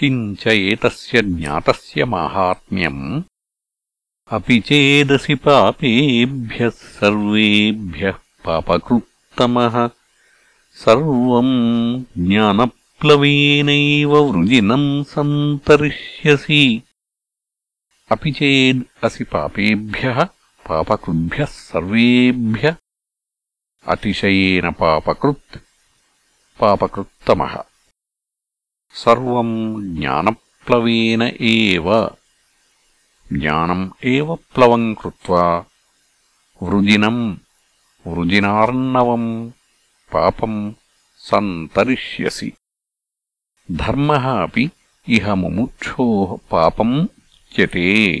किञ्च एतस्य ज्ञातस्य माहात्म्यम् अपि चेदसि पापेभ्यः सर्वेभ्यः पापकृत्तमः सर्वम् ज्ञानप्लवेनैव वृजिनम् सन्तरिष्यसि अपि चेद् असि पापेभ्यः पापकृद्भ्यः सर्वेभ्यः अतिशयेन पापकृत् पापकृत्तमः సర్వం జ్ఞానప్లవేన ఏవ. జ్ఞానం ఏవ ప్లవం కృత్వా. వృజినం వృజినార్ణవం. పాపం సంతరిష్యసి. ధర్మ अपि ఇహ ముముక్షోः పాపం చెతే